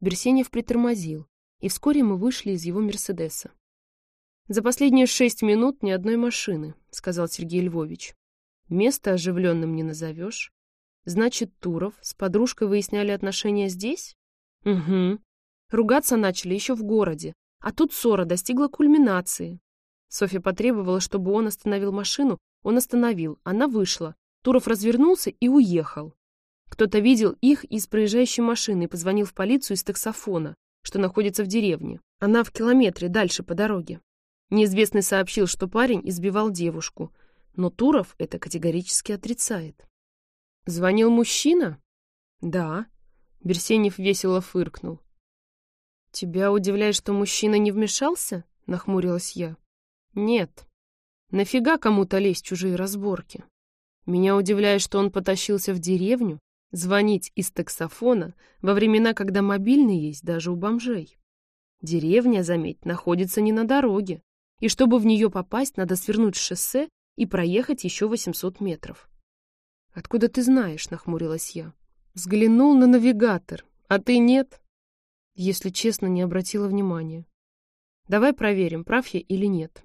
Берсенев притормозил, и вскоре мы вышли из его «Мерседеса». «За последние шесть минут ни одной машины», — сказал Сергей Львович. «Место оживленным не назовешь. Значит, Туров с подружкой выясняли отношения здесь?» «Угу. Ругаться начали еще в городе, а тут ссора достигла кульминации. Софья потребовала, чтобы он остановил машину, он остановил, она вышла. Туров развернулся и уехал. Кто-то видел их из проезжающей машины и позвонил в полицию из таксофона, что находится в деревне. Она в километре дальше по дороге. Неизвестный сообщил, что парень избивал девушку, но Туров это категорически отрицает. «Звонил мужчина?» «Да». Берсенев весело фыркнул. «Тебя удивляет, что мужчина не вмешался?» — нахмурилась я. «Нет. Нафига кому-то лезть в чужие разборки? Меня удивляет, что он потащился в деревню звонить из таксофона во времена, когда мобильный есть даже у бомжей. Деревня, заметь, находится не на дороге, и чтобы в нее попасть, надо свернуть с шоссе и проехать еще 800 метров. «Откуда ты знаешь?» — нахмурилась я. «Взглянул на навигатор, а ты нет?» Если честно, не обратила внимания. «Давай проверим, прав я или нет».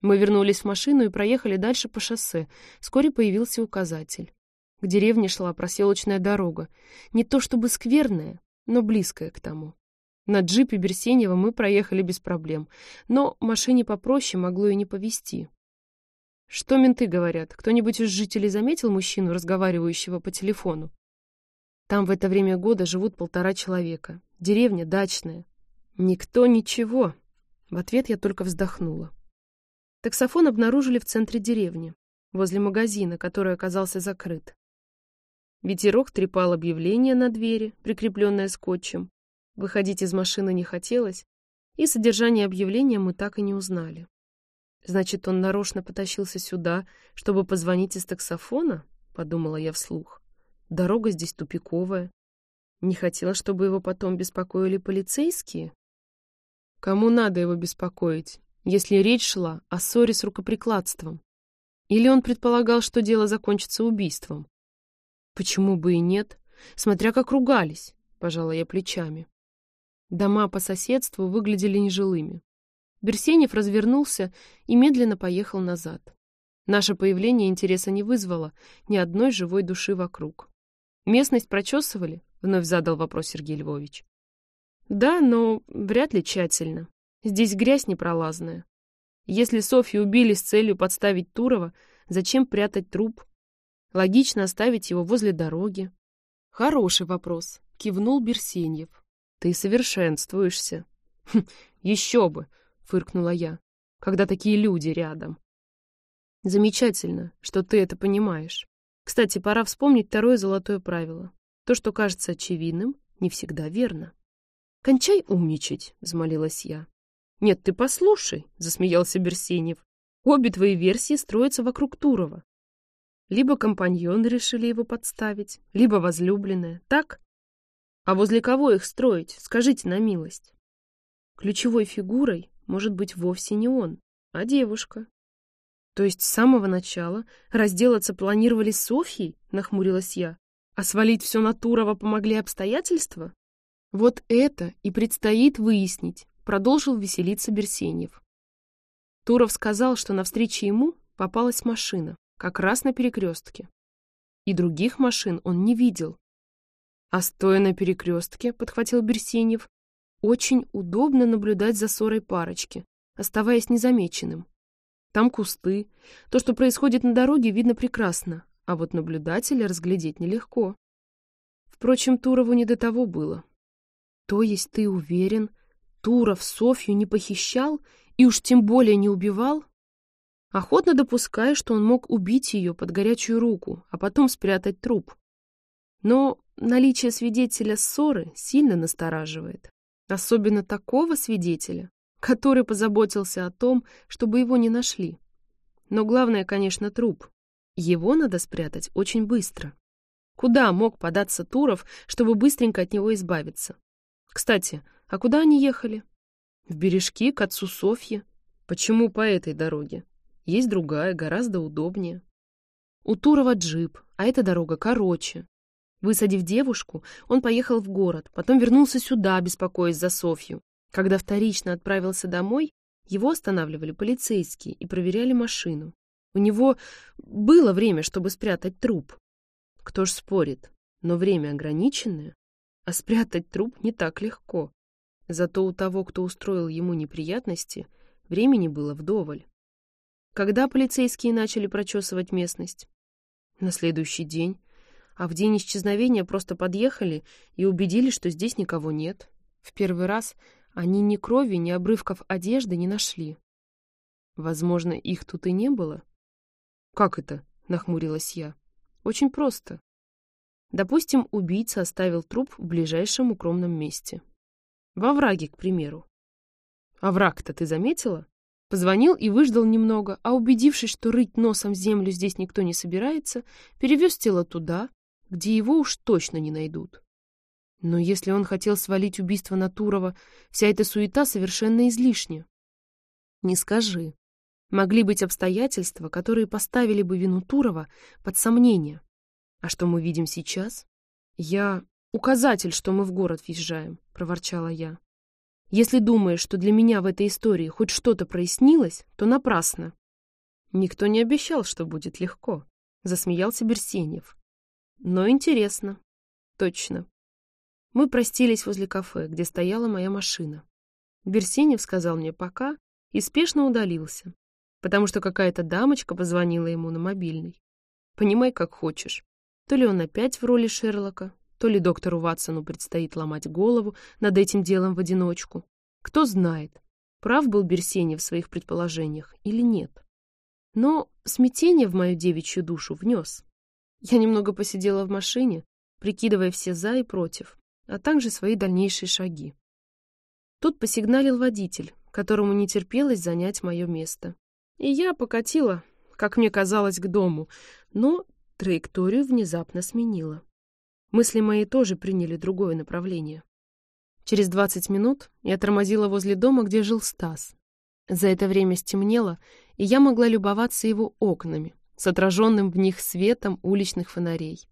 Мы вернулись в машину и проехали дальше по шоссе. Вскоре появился указатель. К деревне шла проселочная дорога. Не то чтобы скверная, но близкая к тому. На джипе Берсенева мы проехали без проблем, но машине попроще могло и не повезти. Что менты говорят? Кто-нибудь из жителей заметил мужчину, разговаривающего по телефону? Там в это время года живут полтора человека. Деревня дачная. Никто ничего. В ответ я только вздохнула. Таксофон обнаружили в центре деревни, возле магазина, который оказался закрыт. Ветерок трепал объявление на двери, прикрепленное скотчем. Выходить из машины не хотелось, и содержание объявления мы так и не узнали. Значит, он нарочно потащился сюда, чтобы позвонить из таксофона? Подумала я вслух. Дорога здесь тупиковая. Не хотела, чтобы его потом беспокоили полицейские? Кому надо его беспокоить, если речь шла о ссоре с рукоприкладством? Или он предполагал, что дело закончится убийством? Почему бы и нет? Смотря как ругались, пожала я плечами. Дома по соседству выглядели нежилыми. Берсенев развернулся и медленно поехал назад. Наше появление интереса не вызвало, ни одной живой души вокруг. «Местность прочесывали?» — вновь задал вопрос Сергей Львович. «Да, но вряд ли тщательно. Здесь грязь непролазная. Если Софью убили с целью подставить Турова, зачем прятать труп? Логично оставить его возле дороги. Хороший вопрос, кивнул Берсеньев. Ты совершенствуешься. Хм, еще бы, фыркнула я, когда такие люди рядом. Замечательно, что ты это понимаешь. Кстати, пора вспомнить второе золотое правило. То, что кажется очевидным, не всегда верно. «Кончай умничать», — взмолилась я. «Нет, ты послушай», — засмеялся Берсенев. «Обе твои версии строятся вокруг Турова. Либо компаньоны решили его подставить, либо возлюбленная. Так? А возле кого их строить, скажите на милость? Ключевой фигурой может быть вовсе не он, а девушка. То есть с самого начала разделаться планировали с Софьей, нахмурилась я, а свалить все на Турова помогли обстоятельства? Вот это и предстоит выяснить, продолжил веселиться Берсеньев. Туров сказал, что на встрече ему попалась машина как раз на перекрестке. И других машин он не видел. А стоя на перекрестке, подхватил Берсенев, очень удобно наблюдать за ссорой парочки, оставаясь незамеченным. Там кусты. То, что происходит на дороге, видно прекрасно, а вот наблюдателя разглядеть нелегко. Впрочем, Турову не до того было. То есть ты уверен, Туров Софью не похищал и уж тем более не убивал? Охотно допускаю, что он мог убить ее под горячую руку, а потом спрятать труп. Но наличие свидетеля ссоры сильно настораживает. Особенно такого свидетеля, который позаботился о том, чтобы его не нашли. Но главное, конечно, труп. Его надо спрятать очень быстро. Куда мог податься Туров, чтобы быстренько от него избавиться? Кстати, а куда они ехали? В бережки, к отцу Софьи. Почему по этой дороге? Есть другая, гораздо удобнее. У Турова джип, а эта дорога короче. Высадив девушку, он поехал в город, потом вернулся сюда, беспокоясь за Софью. Когда вторично отправился домой, его останавливали полицейские и проверяли машину. У него было время, чтобы спрятать труп. Кто ж спорит, но время ограниченное, а спрятать труп не так легко. Зато у того, кто устроил ему неприятности, времени было вдоволь. Когда полицейские начали прочесывать местность? На следующий день. А в день исчезновения просто подъехали и убедились, что здесь никого нет. В первый раз они ни крови, ни обрывков одежды не нашли. Возможно, их тут и не было? Как это? Нахмурилась я. Очень просто. Допустим, убийца оставил труп в ближайшем укромном месте. Во враге, к примеру. А враг-то ты заметила? Позвонил и выждал немного, а убедившись, что рыть носом землю здесь никто не собирается, перевез тело туда, где его уж точно не найдут. Но если он хотел свалить убийство на Турова, вся эта суета совершенно излишня. Не скажи. Могли быть обстоятельства, которые поставили бы вину Турова под сомнение. А что мы видим сейчас? Я... Указатель, что мы в город въезжаем, проворчала я. Если думаешь, что для меня в этой истории хоть что-то прояснилось, то напрасно. Никто не обещал, что будет легко, засмеялся Берсенев. Но интересно. Точно. Мы простились возле кафе, где стояла моя машина. Берсенев сказал мне «пока» и спешно удалился, потому что какая-то дамочка позвонила ему на мобильный. Понимай, как хочешь. То ли он опять в роли Шерлока, то ли доктору Ватсону предстоит ломать голову над этим делом в одиночку. Кто знает, прав был Берсенев в своих предположениях или нет. Но смятение в мою девичью душу внес. Я немного посидела в машине, прикидывая все «за» и «против», а также свои дальнейшие шаги. Тут посигналил водитель, которому не терпелось занять мое место. И я покатила, как мне казалось, к дому, но траекторию внезапно сменила. Мысли мои тоже приняли другое направление. Через двадцать минут я тормозила возле дома, где жил Стас. За это время стемнело, и я могла любоваться его окнами, с отраженным в них светом уличных фонарей,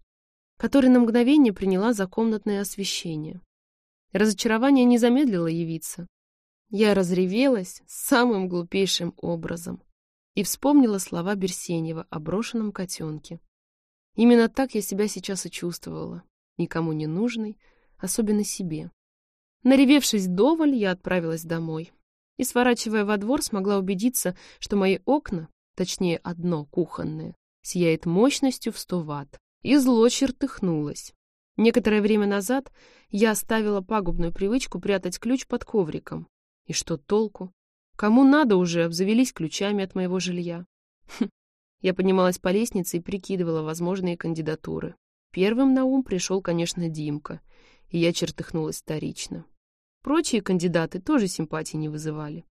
который на мгновение приняла за комнатное освещение. Разочарование не замедлило явиться. Я разревелась самым глупейшим образом и вспомнила слова Берсенева о брошенном котенке. Именно так я себя сейчас и чувствовала никому не нужной, особенно себе. Наревевшись доволь, я отправилась домой. И, сворачивая во двор, смогла убедиться, что мои окна, точнее одно кухонное, сияет мощностью в 100 ватт. И зло чертыхнулось. Некоторое время назад я оставила пагубную привычку прятать ключ под ковриком. И что толку? Кому надо уже обзавелись ключами от моего жилья? Хм. Я поднималась по лестнице и прикидывала возможные кандидатуры. Первым на ум пришел, конечно, Димка, и я чертыхнулась вторично. Прочие кандидаты тоже симпатии не вызывали.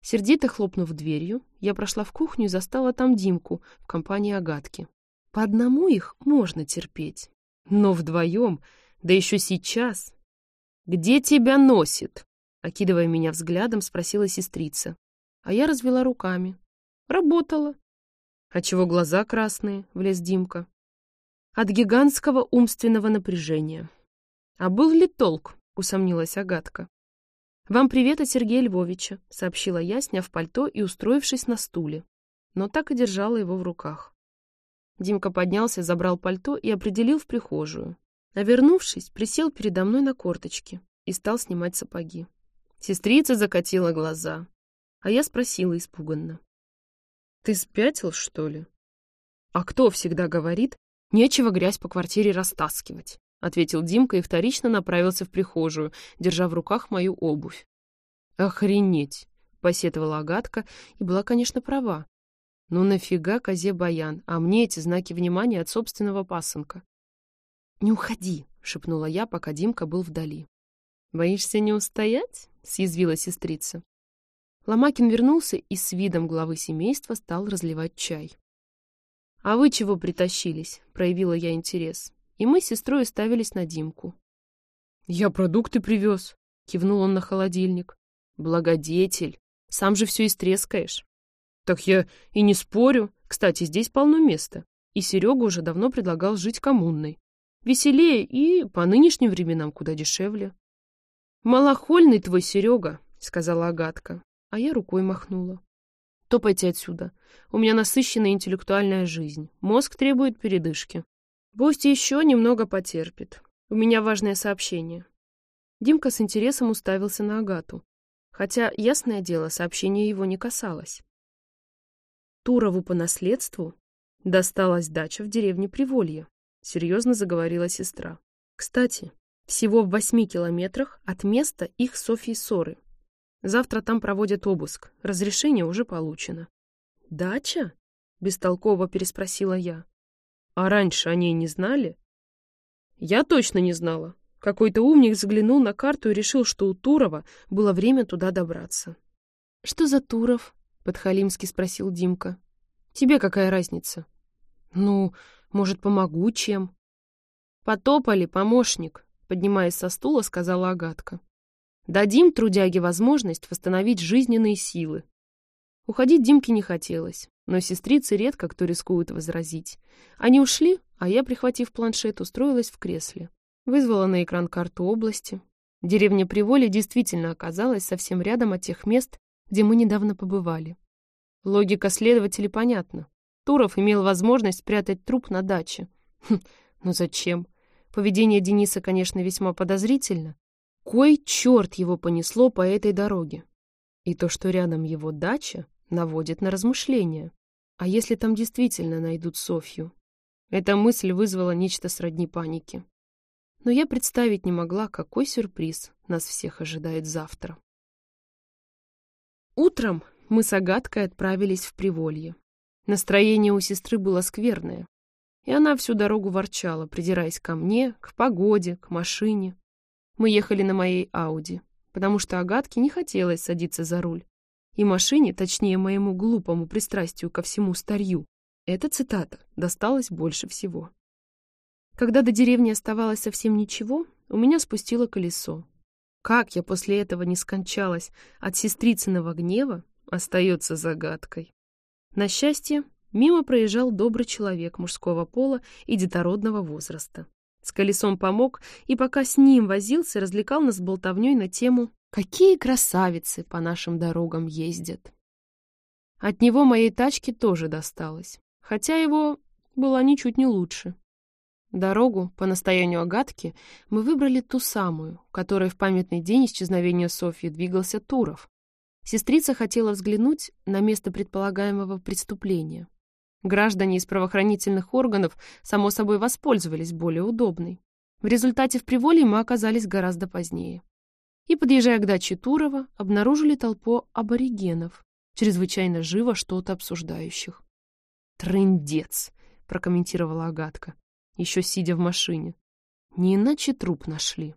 Сердито хлопнув дверью, я прошла в кухню и застала там Димку в компании Агатки. По одному их можно терпеть, но вдвоем, да еще сейчас. «Где тебя носит?» Окидывая меня взглядом, спросила сестрица. А я развела руками. «Работала». «А чего глаза красные?» — влез Димка от гигантского умственного напряжения. «А был ли толк?» — усомнилась Агатка. «Вам привет от Сергея Львовича», — сообщила я, сняв пальто и устроившись на стуле, но так и держала его в руках. Димка поднялся, забрал пальто и определил в прихожую. А вернувшись, присел передо мной на корточки и стал снимать сапоги. Сестрица закатила глаза, а я спросила испуганно. «Ты спятил, что ли?» «А кто всегда говорит, «Нечего грязь по квартире растаскивать», — ответил Димка и вторично направился в прихожую, держа в руках мою обувь. «Охренеть!» — посетовала Агатка и была, конечно, права. «Ну нафига козе баян, а мне эти знаки внимания от собственного пасынка?» «Не уходи!» — шепнула я, пока Димка был вдали. «Боишься не устоять?» — съязвила сестрица. Ломакин вернулся и с видом главы семейства стал разливать чай. «А вы чего притащились?» — проявила я интерес. И мы с сестрой ставились на Димку. «Я продукты привез», — кивнул он на холодильник. «Благодетель, сам же все истрескаешь». «Так я и не спорю. Кстати, здесь полно места. И Серега уже давно предлагал жить коммунной. Веселее и по нынешним временам куда дешевле. «Малохольный твой Серега», — сказала Агатка, а я рукой махнула. «Топайте отсюда. У меня насыщенная интеллектуальная жизнь. Мозг требует передышки. Пусть еще немного потерпит. У меня важное сообщение». Димка с интересом уставился на Агату. Хотя, ясное дело, сообщение его не касалось. Турову по наследству досталась дача в деревне Приволье, серьезно заговорила сестра. Кстати, всего в восьми километрах от места их Софьи ссоры. Завтра там проводят обыск. Разрешение уже получено. «Дача?» — бестолково переспросила я. «А раньше о ней не знали?» «Я точно не знала. Какой-то умник заглянул на карту и решил, что у Турова было время туда добраться». «Что за Туров?» подхалимски спросил Димка. Тебе какая разница? Ну, может, помогу чем? Потопали, помощник, поднимаясь со стула, сказала Агатка. Дадим трудяге возможность восстановить жизненные силы. Уходить Димке не хотелось, но сестрицы редко кто рискует возразить. Они ушли, а я, прихватив планшет, устроилась в кресле. Вызвала на экран карту области. Деревня Приволе действительно оказалась совсем рядом от тех мест, где мы недавно побывали. Логика следователей понятна. Туров имел возможность спрятать труп на даче. Хм, ну зачем? Поведение Дениса, конечно, весьма подозрительно. Кой черт его понесло по этой дороге? И то, что рядом его дача, наводит на размышления. А если там действительно найдут Софью? Эта мысль вызвала нечто сродни панике. Но я представить не могла, какой сюрприз нас всех ожидает завтра. Утром мы с Агаткой отправились в Приволье. Настроение у сестры было скверное, и она всю дорогу ворчала, придираясь ко мне, к погоде, к машине. Мы ехали на моей Ауди, потому что Агатке не хотелось садиться за руль. И машине, точнее моему глупому пристрастию ко всему старью, эта цитата досталась больше всего. Когда до деревни оставалось совсем ничего, у меня спустило колесо, как я после этого не скончалась от сестрицыного гнева, остается загадкой. На счастье, мимо проезжал добрый человек мужского пола и детородного возраста. С колесом помог, и пока с ним возился, развлекал нас болтовней на тему «Какие красавицы по нашим дорогам ездят!». От него моей тачке тоже досталось, хотя его была ничуть не лучше. Дорогу, по настоянию Агатки, мы выбрали ту самую, которой в памятный день исчезновения Софьи двигался Туров. Сестрица хотела взглянуть на место предполагаемого преступления. Граждане из правоохранительных органов, само собой, воспользовались более удобной. В результате в Приволье мы оказались гораздо позднее. И, подъезжая к даче Турова, обнаружили толпу аборигенов, чрезвычайно живо что-то обсуждающих. «Трындец!» — прокомментировала Агатка еще сидя в машине. Не иначе труп нашли.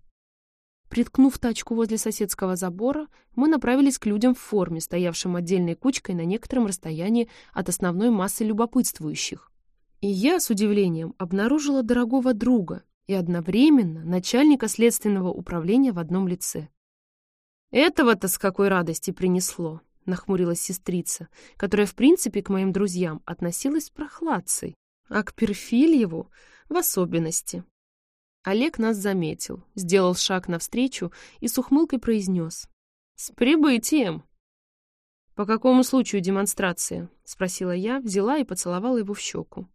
Приткнув тачку возле соседского забора, мы направились к людям в форме, стоявшим отдельной кучкой на некотором расстоянии от основной массы любопытствующих. И я с удивлением обнаружила дорогого друга и одновременно начальника следственного управления в одном лице. «Этого-то с какой радости принесло!» — нахмурилась сестрица, которая, в принципе, к моим друзьям относилась прохладцей, а к Перфильеву в особенности. Олег нас заметил, сделал шаг навстречу и с ухмылкой произнес. «С прибытием!» «По какому случаю демонстрация?» — спросила я, взяла и поцеловала его в щеку.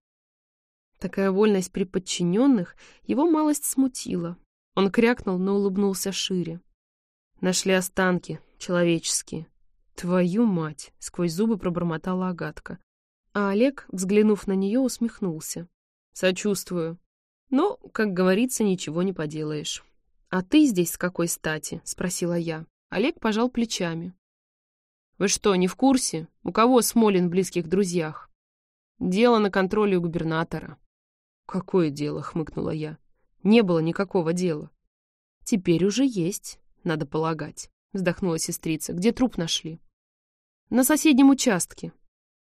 Такая вольность при подчиненных его малость смутила. Он крякнул, но улыбнулся шире. Нашли останки, человеческие. Твою мать! Сквозь зубы пробормотала Агатка. А Олег, взглянув на нее, усмехнулся. Сочувствую. Но, как говорится, ничего не поделаешь. А ты здесь с какой стати? Спросила я. Олег пожал плечами. Вы что, не в курсе? У кого Смолин в близких друзьях? Дело на контроле у губернатора. Какое дело? Хмыкнула я. Не было никакого дела. Теперь уже есть, надо полагать. Вздохнула сестрица. Где труп нашли? На соседнем участке.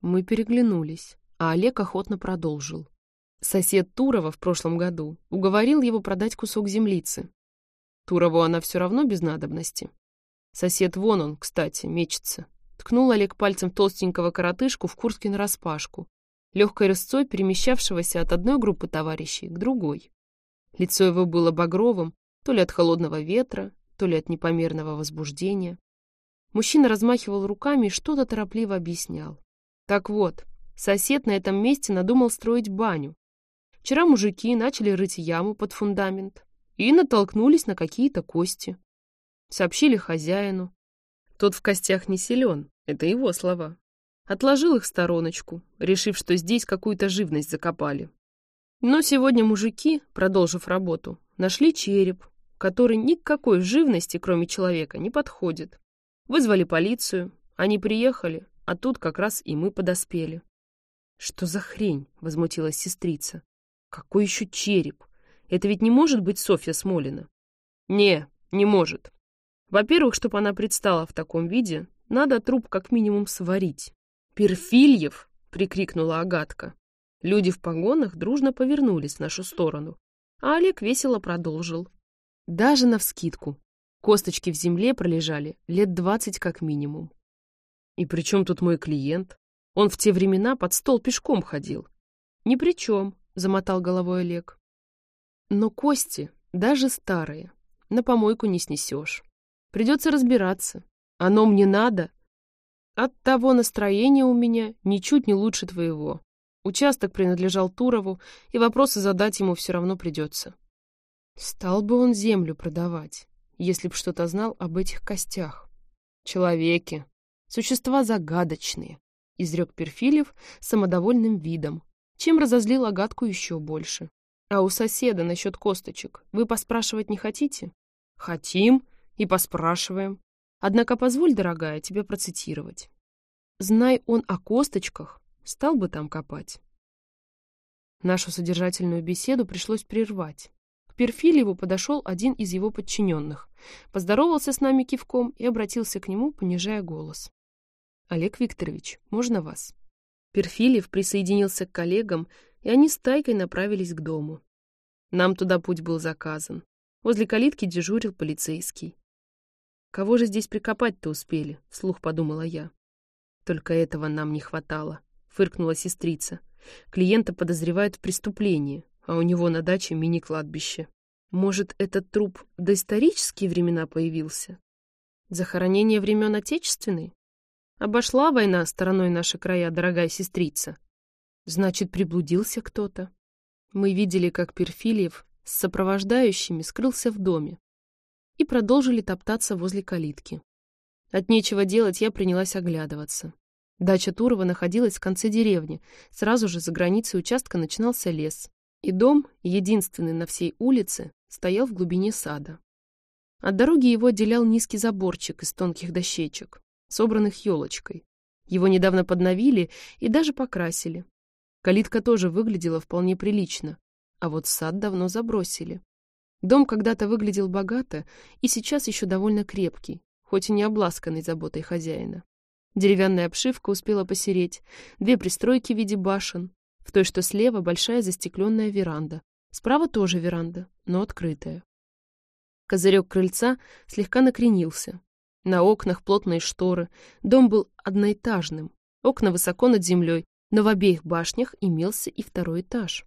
Мы переглянулись, а Олег охотно продолжил. Сосед Турова в прошлом году уговорил его продать кусок землицы. Турову она все равно без надобности. Сосед вон он, кстати, мечется. Ткнул Олег пальцем толстенького коротышку в куртке нараспашку, легкой рысцой перемещавшегося от одной группы товарищей к другой. Лицо его было багровым, то ли от холодного ветра, то ли от непомерного возбуждения. Мужчина размахивал руками и что-то торопливо объяснял. Так вот, сосед на этом месте надумал строить баню. Вчера мужики начали рыть яму под фундамент и натолкнулись на какие-то кости. Сообщили хозяину. Тот в костях не силен, это его слова. Отложил их в стороночку, решив, что здесь какую-то живность закопали. Но сегодня мужики, продолжив работу, нашли череп, который никакой живности, кроме человека, не подходит. Вызвали полицию, они приехали, а тут как раз и мы подоспели. «Что за хрень?» — возмутилась сестрица. «Какой еще череп? Это ведь не может быть Софья Смолина?» «Не, не может. Во-первых, чтобы она предстала в таком виде, надо труп как минимум сварить». «Перфильев!» — прикрикнула Агатка. Люди в погонах дружно повернулись в нашу сторону, а Олег весело продолжил. Даже навскидку. Косточки в земле пролежали лет двадцать как минимум. И при чем тут мой клиент? Он в те времена под стол пешком ходил. Ни при чем, замотал головой Олег. Но кости, даже старые, на помойку не снесешь. Придется разбираться. Оно мне надо. От того настроения у меня ничуть не лучше твоего. Участок принадлежал Турову, и вопросы задать ему все равно придется. Стал бы он землю продавать, если б что-то знал об этих костях. Человеки. Существа загадочные, изрек Перфилев самодовольным видом, чем разозлил Агатку еще больше. А у соседа насчет косточек вы поспрашивать не хотите? Хотим и поспрашиваем. Однако позволь, дорогая, тебе процитировать. Знай он о косточках, стал бы там копать. Нашу содержательную беседу пришлось прервать. Перфильеву подошел один из его подчиненных, поздоровался с нами кивком и обратился к нему, понижая голос. «Олег Викторович, можно вас?» Перфильев присоединился к коллегам, и они с Тайкой направились к дому. Нам туда путь был заказан. Возле калитки дежурил полицейский. «Кого же здесь прикопать-то успели?» — вслух подумала я. «Только этого нам не хватало», — фыркнула сестрица. «Клиента подозревают в преступлении, а у него на даче мини-кладбище. Может, этот труп в доисторические времена появился? Захоронение времен Отечественной? Обошла война стороной наши края, дорогая сестрица. Значит, приблудился кто-то. Мы видели, как Перфильев с сопровождающими скрылся в доме и продолжили топтаться возле калитки. От нечего делать я принялась оглядываться. Дача Турова находилась в конце деревни. Сразу же за границей участка начинался лес. И дом, единственный на всей улице, стоял в глубине сада. От дороги его отделял низкий заборчик из тонких дощечек, собранных елочкой. Его недавно подновили и даже покрасили. Калитка тоже выглядела вполне прилично, а вот сад давно забросили. Дом когда-то выглядел богато и сейчас еще довольно крепкий, хоть и не обласканный заботой хозяина. Деревянная обшивка успела посереть, две пристройки в виде башен, в той, что слева, большая застекленная веранда. Справа тоже веранда, но открытая. Козырек крыльца слегка накренился. На окнах плотные шторы. Дом был одноэтажным. Окна высоко над землей, но в обеих башнях имелся и второй этаж.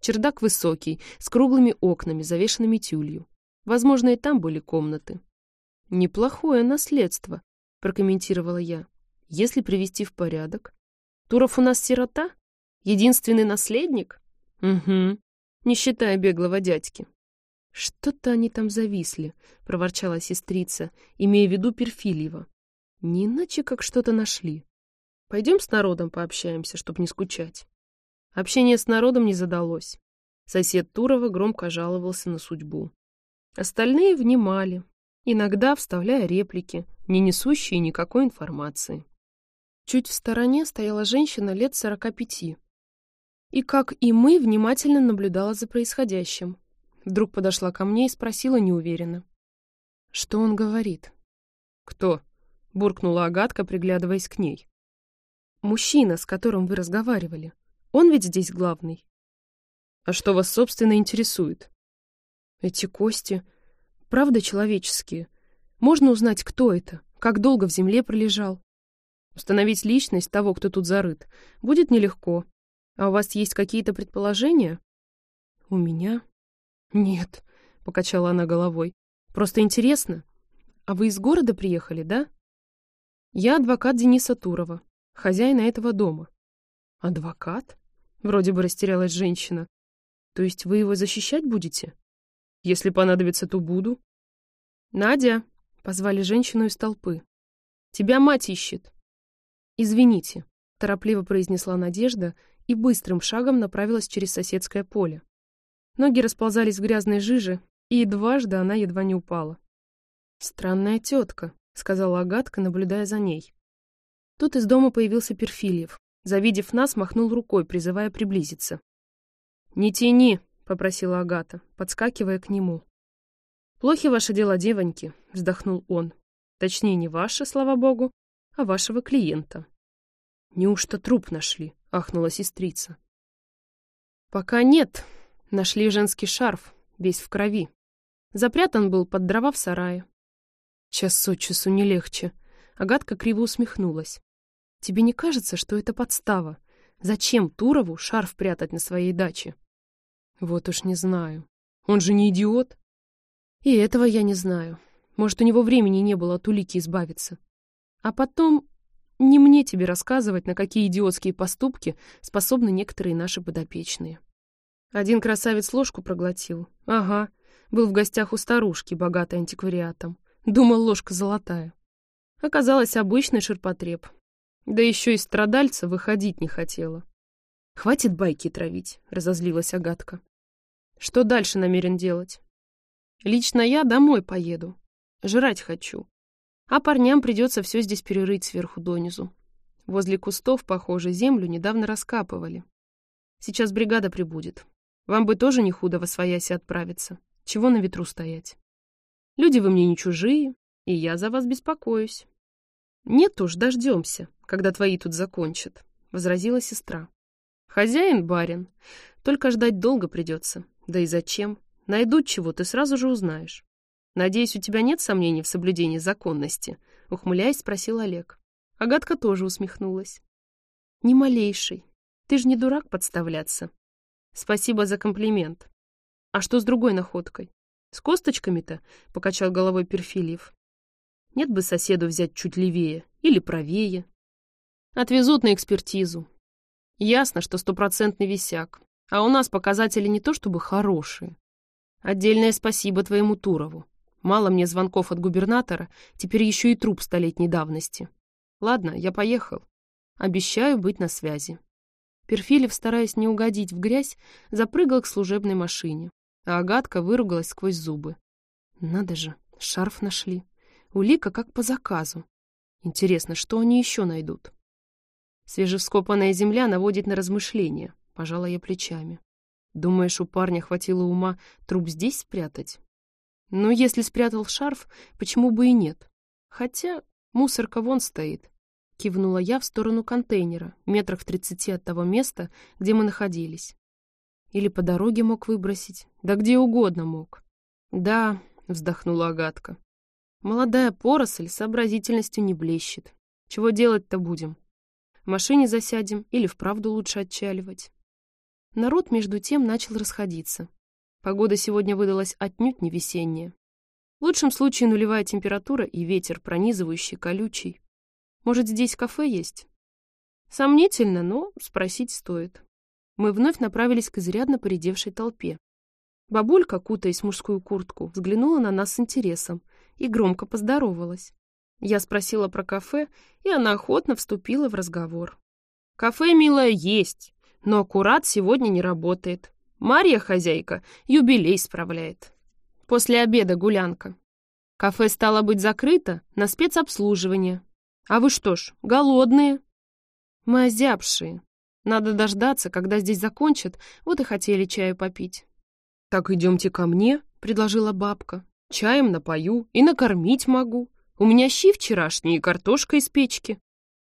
Чердак высокий, с круглыми окнами, завешенными тюлью. Возможно, и там были комнаты. «Неплохое наследство», — прокомментировала я. «Если привести в порядок. Туров у нас сирота?» Единственный наследник? Угу. Не считая беглого дядьки. Что-то они там зависли, проворчала сестрица, имея в виду Перфильева. Не иначе, как что-то нашли. Пойдем с народом пообщаемся, чтоб не скучать. Общение с народом не задалось. Сосед Турова громко жаловался на судьбу. Остальные внимали, иногда вставляя реплики, не несущие никакой информации. Чуть в стороне стояла женщина лет сорока пяти, и, как и мы, внимательно наблюдала за происходящим. Вдруг подошла ко мне и спросила неуверенно. «Что он говорит?» «Кто?» — буркнула Агатка, приглядываясь к ней. «Мужчина, с которым вы разговаривали. Он ведь здесь главный». «А что вас, собственно, интересует?» «Эти кости, правда человеческие? Можно узнать, кто это, как долго в земле пролежал?» «Установить личность того, кто тут зарыт, будет нелегко», а у вас есть какие-то предположения? У меня? Нет, покачала она головой. Просто интересно. А вы из города приехали, да? Я адвокат Дениса Турова, хозяина этого дома. Адвокат? Вроде бы растерялась женщина. То есть вы его защищать будете? Если понадобится, то буду. Надя, позвали женщину из толпы. Тебя мать ищет. Извините, торопливо произнесла Надежда и быстрым шагом направилась через соседское поле. Ноги расползались в грязной жиже, и дважды она едва не упала. «Странная тетка», — сказала Агатка, наблюдая за ней. Тут из дома появился Перфильев. Завидев нас, махнул рукой, призывая приблизиться. «Не тяни», — попросила Агата, подскакивая к нему. «Плохи ваши дела, девоньки», — вздохнул он. «Точнее, не ваши, слава богу, а вашего клиента». «Неужто труп нашли?» — ахнула сестрица. «Пока нет. Нашли женский шарф, весь в крови. Запрятан был под дрова в сарае. Час от часу не легче. Агатка криво усмехнулась. Тебе не кажется, что это подстава? Зачем Турову шарф прятать на своей даче? Вот уж не знаю. Он же не идиот. И этого я не знаю. Может, у него времени не было от улики избавиться. А потом, не мне тебе рассказывать, на какие идиотские поступки способны некоторые наши подопечные. Один красавец ложку проглотил. Ага, был в гостях у старушки, богатой антиквариатом. Думал, ложка золотая. Оказалось, обычный ширпотреб. Да еще и страдальца выходить не хотела. «Хватит байки травить», — разозлилась Агатка. «Что дальше намерен делать?» «Лично я домой поеду. Жрать хочу. А парням придется все здесь перерыть сверху донизу. Возле кустов, похоже, землю недавно раскапывали. Сейчас бригада прибудет. Вам бы тоже не худо во свояси отправиться. Чего на ветру стоять? Люди вы мне не чужие, и я за вас беспокоюсь. Нет уж, дождемся, когда твои тут закончат, — возразила сестра. Хозяин барин, только ждать долго придется. Да и зачем? Найдут чего, ты сразу же узнаешь. Надеюсь, у тебя нет сомнений в соблюдении законности? Ухмыляясь, спросил Олег. Агатка тоже усмехнулась. Ни малейший. Ты ж не дурак подставляться. Спасибо за комплимент. А что с другой находкой? С косточками-то? Покачал головой Перфильев. Нет бы соседу взять чуть левее или правее. Отвезут на экспертизу. Ясно, что стопроцентный висяк. А у нас показатели не то чтобы хорошие. Отдельное спасибо твоему Турову. Мало мне звонков от губернатора, теперь еще и труп столетней давности. Ладно, я поехал. Обещаю быть на связи. Перфилев, стараясь не угодить в грязь, запрыгал к служебной машине, а Агатка выругалась сквозь зубы. Надо же, шарф нашли. Улика как по заказу. Интересно, что они еще найдут? Свежевскопанная земля наводит на размышления, пожала я плечами. Думаешь, у парня хватило ума труп здесь спрятать? Ну, если спрятал шарф, почему бы и нет? Хотя мусорка вон стоит. Кивнула я в сторону контейнера, метрах в тридцати от того места, где мы находились. Или по дороге мог выбросить, да где угодно мог. Да, вздохнула Агатка. Молодая поросль сообразительностью не блещет. Чего делать-то будем? В машине засядем или вправду лучше отчаливать? Народ между тем начал расходиться. Погода сегодня выдалась отнюдь не весенняя. В лучшем случае нулевая температура и ветер, пронизывающий, колючий. Может, здесь кафе есть? Сомнительно, но спросить стоит. Мы вновь направились к изрядно поредевшей толпе. Бабулька, кутаясь в мужскую куртку, взглянула на нас с интересом и громко поздоровалась. Я спросила про кафе, и она охотно вступила в разговор. «Кафе, милая, есть, но аккурат сегодня не работает. Марья, хозяйка, юбилей справляет. После обеда гулянка. Кафе стало быть закрыто на спецобслуживание, а вы что ж, голодные? Мы озябшие. Надо дождаться, когда здесь закончат, вот и хотели чаю попить. Так идемте ко мне, предложила бабка. Чаем напою и накормить могу. У меня щи вчерашние и картошка из печки.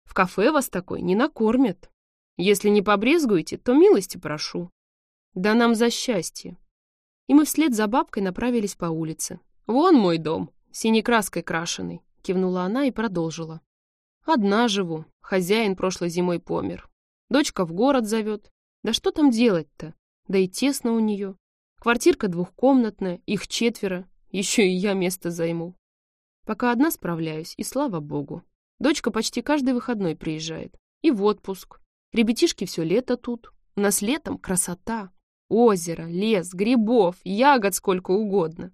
В кафе вас такой не накормят. Если не побрезгуете, то милости прошу. Да нам за счастье. И мы вслед за бабкой направились по улице. Вон мой дом, синей краской крашеный, кивнула она и продолжила. Одна живу. Хозяин прошлой зимой помер. Дочка в город зовет. Да что там делать-то? Да и тесно у нее. Квартирка двухкомнатная, их четверо, еще и я место займу. Пока одна справляюсь, и слава богу. Дочка почти каждый выходной приезжает. И в отпуск. Ребятишки все лето тут. У нас летом красота. Озеро, лес, грибов, ягод сколько угодно.